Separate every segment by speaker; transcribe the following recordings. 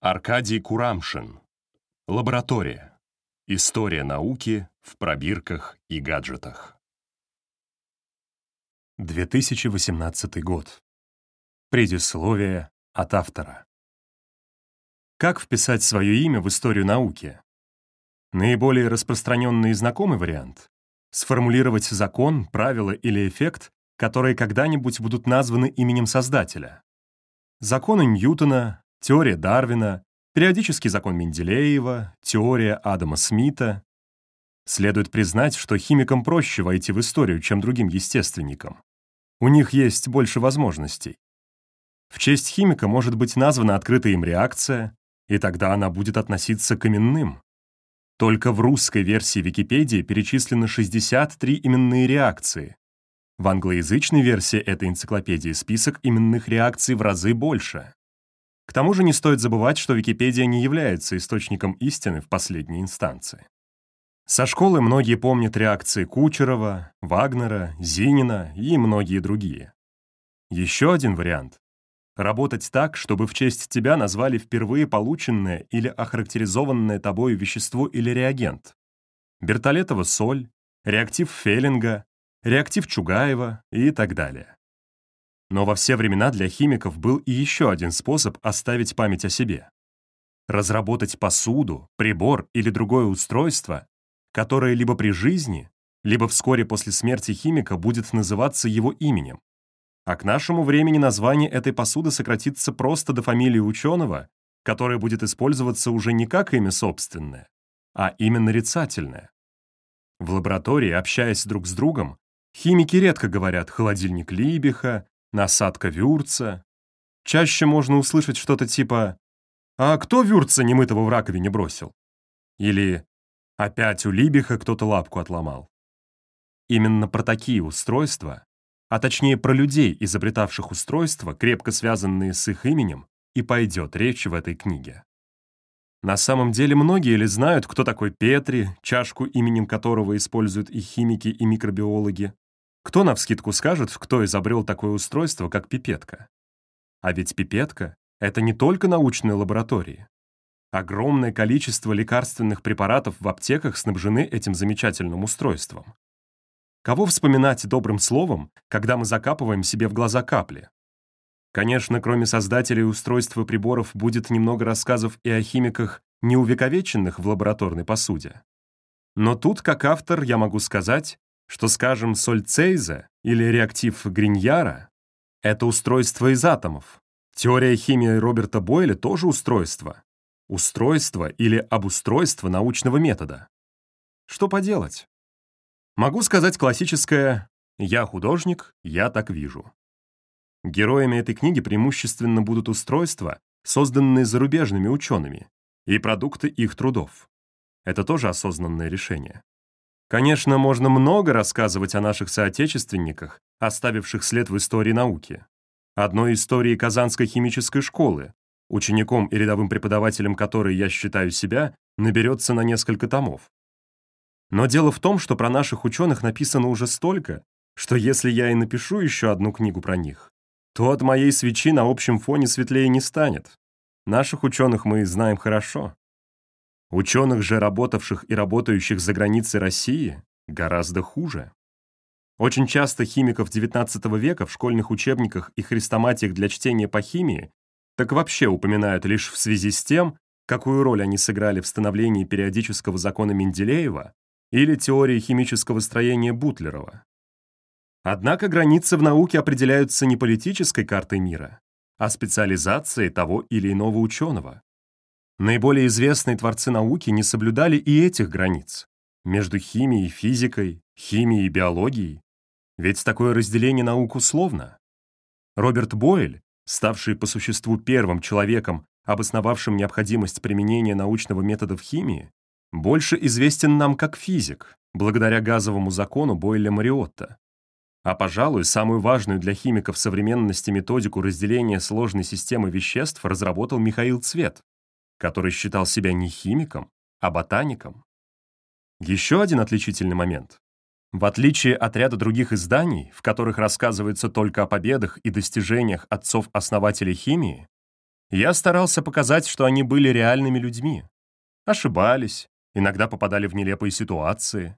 Speaker 1: Аркадий Курамшин. Лаборатория. История науки в пробирках и гаджетах.
Speaker 2: 2018 год. Предисловие от автора. Как вписать свое имя в историю науки? Наиболее распространенный и знакомый вариант — сформулировать закон, правило или эффект, которые когда-нибудь будут названы именем создателя. Законы Ньютона, теория Дарвина, периодический закон Менделеева, теория Адама Смита. Следует признать, что химикам проще войти в историю, чем другим естественникам. У них есть больше возможностей. В честь химика может быть названа открытая им реакция, и тогда она будет относиться к именным. Только в русской версии Википедии перечислено 63 именные реакции. В англоязычной версии этой энциклопедии список именных реакций в разы больше. К тому же не стоит забывать, что Википедия не является источником истины в последней инстанции. Со школы многие помнят реакции Кучерова, Вагнера, Зинина и многие другие. Еще один вариант — работать так, чтобы в честь тебя назвали впервые полученное или охарактеризованное тобою вещество или реагент. Бертолетова соль, реактив Феллинга, реактив Чугаева и так далее. Но во все времена для химиков был и еще один способ оставить память о себе. Разработать посуду, прибор или другое устройство, которое либо при жизни, либо вскоре после смерти химика будет называться его именем. А к нашему времени название этой посуды сократится просто до фамилии ученого, которое будет использоваться уже не как имя собственное, а имя нарицательное. В лаборатории, общаясь друг с другом, химики редко говорят «холодильник Либиха», насадка Вюрца. Чаще можно услышать что-то типа «А кто Вюрца немытого в раковине бросил?» Или «Опять у Либиха кто-то лапку отломал». Именно про такие устройства, а точнее про людей, изобретавших устройства, крепко связанные с их именем, и пойдет речь в этой книге. На самом деле многие ли знают, кто такой Петри, чашку именем которого используют и химики, и микробиологи, кто навскидку скажет, кто изобрел такое устройство, как пипетка? А ведь пипетка — это не только научные лаборатории. Огромное количество лекарственных препаратов в аптеках снабжены этим замечательным устройством. Кого вспоминать добрым словом, когда мы закапываем себе в глаза капли? Конечно, кроме создателей устройств и приборов будет немного рассказов и о химиках, не увековеченных в лабораторной посуде. Но тут, как автор, я могу сказать, что, скажем, соль Цейза или реактив Гриньяра — это устройство из атомов. Теория химии Роберта Бойля тоже устройство. Устройство или обустройство научного метода. Что поделать? Могу сказать классическое «я художник, я так вижу». Героями этой книги преимущественно будут устройства, созданные зарубежными учеными, и продукты их трудов. Это тоже осознанное решение. Конечно, можно много рассказывать о наших соотечественниках, оставивших след в истории науки. Одной истории Казанской химической школы, учеником и рядовым преподавателем которой я считаю себя, наберется на несколько томов. Но дело в том, что про наших ученых написано уже столько, что если я и напишу еще одну книгу про них, то от моей свечи на общем фоне светлее не станет. Наших ученых мы знаем хорошо. Ученых же, работавших и работающих за границей России, гораздо хуже. Очень часто химиков XIX века в школьных учебниках и хрестоматиях для чтения по химии так вообще упоминают лишь в связи с тем, какую роль они сыграли в становлении периодического закона Менделеева или теории химического строения Бутлерова. Однако границы в науке определяются не политической картой мира, а специализацией того или иного ученого. Наиболее известные творцы науки не соблюдали и этих границ между химией и физикой, химией и биологией. Ведь такое разделение наук условно. Роберт Бойль, ставший по существу первым человеком, обосновавшим необходимость применения научного метода в химии, больше известен нам как физик, благодаря газовому закону Бойля-Мариотта. А, пожалуй, самую важную для химиков современности методику разделения сложной системы веществ разработал Михаил Цвет, который считал себя не химиком, а ботаником. Еще один отличительный момент. В отличие от ряда других изданий, в которых рассказывается только о победах и достижениях отцов-основателей химии, Я старался показать, что они были реальными людьми. Ошибались, иногда попадали в нелепые ситуации.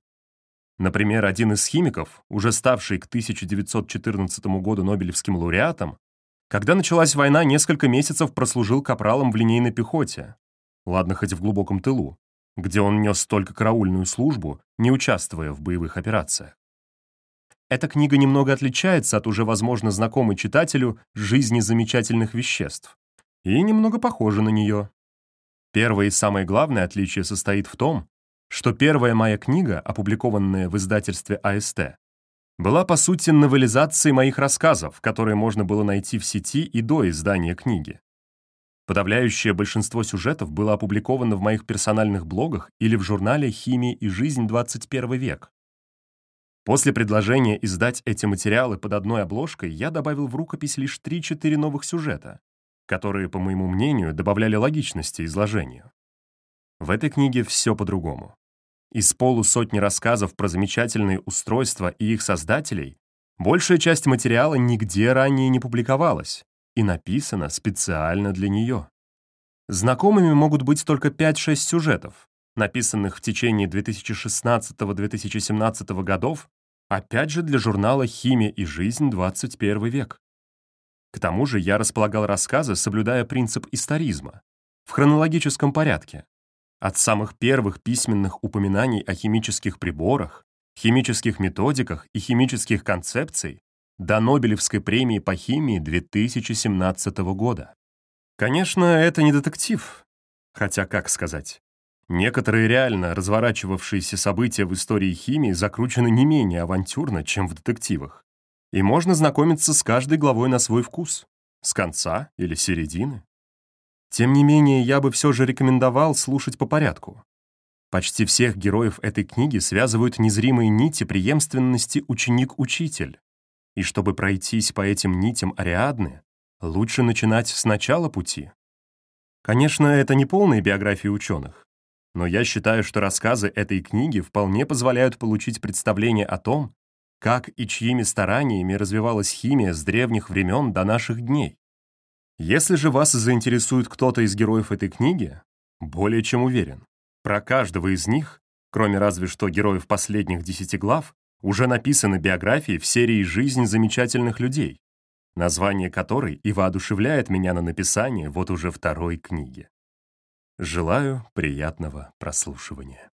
Speaker 2: Например, один из химиков, уже ставший к 1914 году Нобелевским лауреатом, когда началась война, несколько месяцев прослужил капралом в линейной пехоте. Ладно, хоть в глубоком тылу, где он нес только караульную службу, не участвуя в боевых операциях. Эта книга немного отличается от уже, возможно, знакомой читателю «Жизни замечательных веществ» и немного похожа на нее. Первое и самое главное отличие состоит в том, что первая моя книга, опубликованная в издательстве АСТ, была по сути новелизацией моих рассказов, которые можно было найти в сети и до издания книги. Подавляющее большинство сюжетов было опубликовано в моих персональных блогах или в журнале «Химия и жизнь. 21 век». После предложения издать эти материалы под одной обложкой я добавил в рукопись лишь 3-4 новых сюжета, которые, по моему мнению, добавляли логичности изложению. В этой книге все по-другому. Из полусотни рассказов про замечательные устройства и их создателей большая часть материала нигде ранее не публиковалась и написана специально для нее. Знакомыми могут быть только 5-6 сюжетов, написанных в течение 2016-2017 годов, опять же для журнала «Химия и жизнь. 21 век». К тому же я располагал рассказы, соблюдая принцип историзма, в хронологическом порядке, от самых первых письменных упоминаний о химических приборах, химических методиках и химических концепций до Нобелевской премии по химии 2017 года. Конечно, это не детектив. Хотя, как сказать, некоторые реально разворачивавшиеся события в истории химии закручены не менее авантюрно, чем в детективах. И можно знакомиться с каждой главой на свой вкус, с конца или середины. Тем не менее, я бы все же рекомендовал слушать по порядку. Почти всех героев этой книги связывают незримые нити преемственности ученик-учитель. И чтобы пройтись по этим нитям Ариадны, лучше начинать с начала пути. Конечно, это не полная биография ученых, но я считаю, что рассказы этой книги вполне позволяют получить представление о том, как и чьими стараниями развивалась химия с древних времен до наших дней. Если же вас заинтересует кто-то из героев этой книги, более чем уверен, про каждого из них, кроме разве что героев последних десяти глав, уже написаны биографии в серии «Жизнь замечательных людей», название которой и воодушевляет меня на написание вот уже второй книги. Желаю приятного прослушивания.